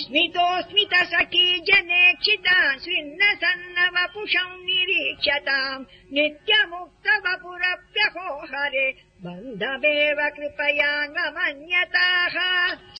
स्मितोऽस्मित सखी जनेक्षिता स्विन्न सन्न वपुषम् निरीक्षताम् नित्यमुक्त वपुरप्यहो हरे बन्धमेव कृपया मम मन्यताः